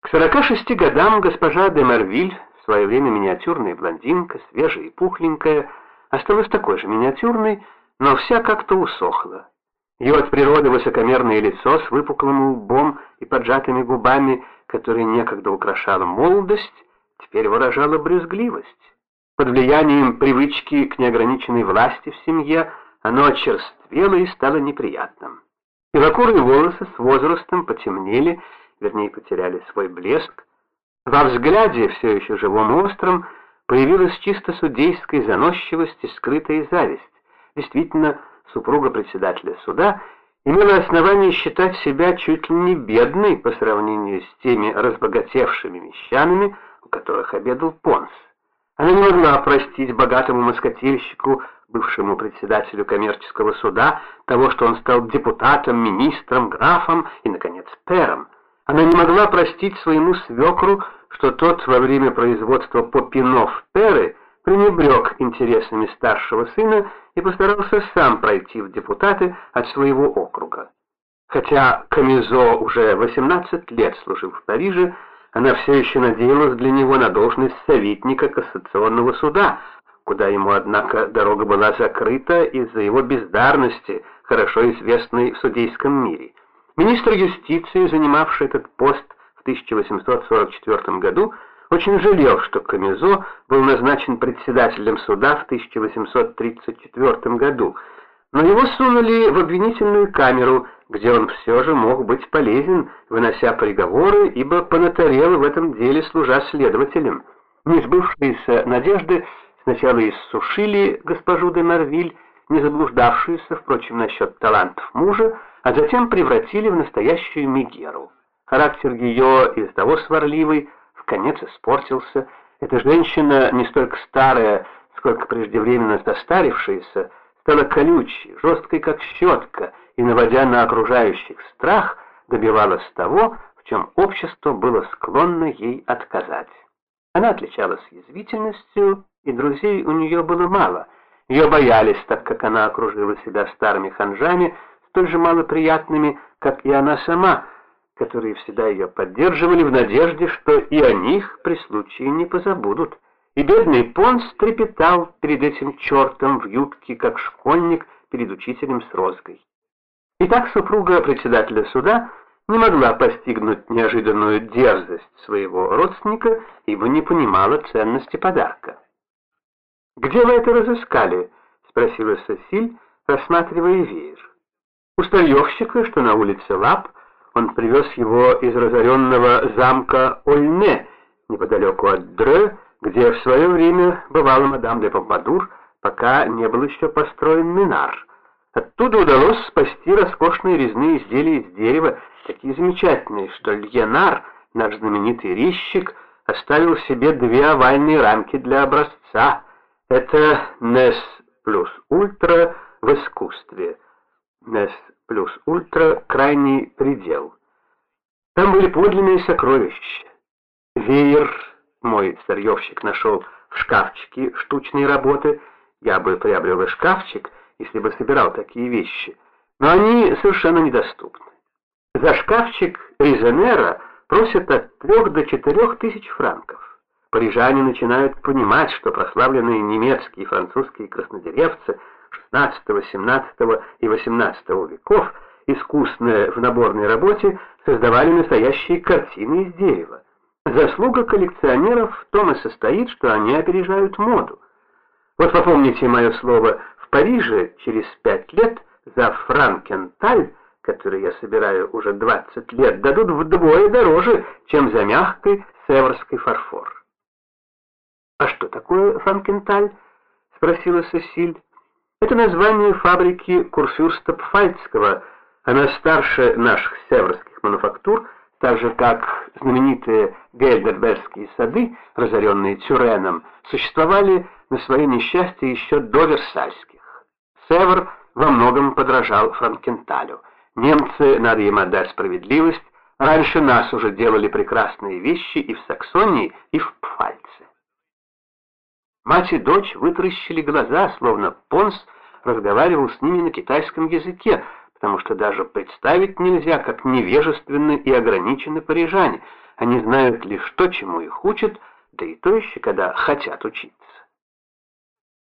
К 46 годам госпожа де Марвиль, в свое время миниатюрная блондинка, свежая и пухленькая, осталась такой же миниатюрной, но вся как-то усохла. Ее от природы высокомерное лицо с выпуклым лбом и поджатыми губами, которые некогда украшала молодость, теперь выражало брюзгливость. Под влиянием привычки к неограниченной власти в семье оно очерствело и стало неприятным. Белокурые волосы с возрастом потемнели, вернее, потеряли свой блеск. Во взгляде, все еще живом и остром, появилась чисто судейская заносчивость и скрытая зависть. Действительно, супруга председателя суда имела основание считать себя чуть ли не бедной по сравнению с теми разбогатевшими мещанами, у которых обедал Понс. Она не могла простить богатому москотельщику, бывшему председателю коммерческого суда, того, что он стал депутатом, министром, графом и, наконец, пером. Она не могла простить своему свекру, что тот во время производства попинов перы пренебрег интересами старшего сына и постарался сам пройти в депутаты от своего округа. Хотя Камизо уже 18 лет служил в Париже, она все еще надеялась для него на должность советника Кассационного суда, куда ему, однако, дорога была закрыта из-за его бездарности, хорошо известной в судейском мире. Министр юстиции, занимавший этот пост в 1844 году, очень жалел, что Камизо был назначен председателем суда в 1834 году, но его сунули в обвинительную камеру, где он все же мог быть полезен, вынося приговоры, ибо понатарел в этом деле, служа следователем. Несбывшиеся надежды сначала иссушили госпожу де Марвиль, не заблуждавшуюся, впрочем, насчет талантов мужа, а затем превратили в настоящую Мегеру. Характер ее из того сварливый, в конец испортился. Эта женщина, не столько старая, сколько преждевременно застарившаяся, стала колючей, жесткой как щетка, и, наводя на окружающих страх, добивалась того, в чем общество было склонно ей отказать. Она отличалась язвительностью, и друзей у нее было мало. Ее боялись, так как она окружила себя старыми ханжами, столь же малоприятными, как и она сама, которые всегда ее поддерживали в надежде, что и о них при случае не позабудут и бедный Понс трепетал перед этим чертом в юбке, как школьник перед учителем с розгой. Итак, супруга председателя суда не могла постигнуть неожиданную дерзость своего родственника, ибо не понимала ценности подарка. «Где вы это разыскали?» — спросила Сосиль, рассматривая веер. У старьевщика, что на улице Лап, он привез его из разоренного замка Ольне, неподалеку от Дре, где в свое время бывала мадам де Помпадур, пока не был еще построен Минар. Оттуда удалось спасти роскошные резные изделия из дерева, такие замечательные, что Льенар, наш знаменитый резчик, оставил себе две овальные рамки для образца. Это nec plus ultra в искусстве. Nec plus ultra — крайний предел. Там были подлинные сокровища. Веер мой старьевщик нашел в шкафчике штучные работы. Я бы приобрел и шкафчик, если бы собирал такие вещи. Но они совершенно недоступны. За шкафчик Резонера просят от трех до четырех тысяч франков. Парижане начинают понимать, что прославленные немецкие и французские краснодеревцы XVI, XVII и XVIII веков, искусные в наборной работе, создавали настоящие картины из дерева. Заслуга коллекционеров в том и состоит, что они опережают моду. Вот попомните мое слово, в Париже через пять лет за франкенталь, который я собираю уже 20 лет, дадут вдвое дороже, чем за мягкий северский фарфор. «А что такое франкенталь?» — спросила Сесиль. «Это название фабрики Курфюрста Пфальцкого. Она старше наших северских мануфактур, так же как знаменитые Гейдербергские сады, разоренные Тюреном, существовали на свое несчастье еще до Версальских. Север во многом подражал Франкенталю. Немцы, надо им отдать справедливость, раньше нас уже делали прекрасные вещи и в Саксонии, и в. Мать и дочь вытаращили глаза, словно Понс разговаривал с ними на китайском языке, потому что даже представить нельзя, как невежественны и ограничены парижане. Они знают лишь то, чему их учат, да и то еще, когда хотят учить.